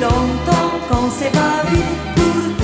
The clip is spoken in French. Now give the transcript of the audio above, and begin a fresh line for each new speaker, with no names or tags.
longtemps qu'on s'est pas vu. pour